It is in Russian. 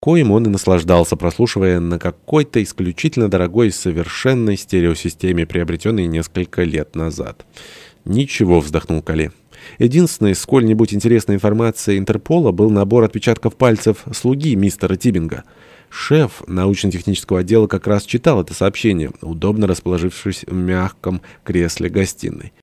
коим он и наслаждался, прослушивая на какой-то исключительно дорогой и совершенной стереосистеме, приобретенной несколько лет назад. «Ничего», — вздохнул Кале. Единственной сколь-нибудь интересной информацией Интерпола был набор отпечатков пальцев слуги мистера Тибинга. Шеф научно-технического отдела как раз читал это сообщение, удобно расположившись в мягком кресле гостиной.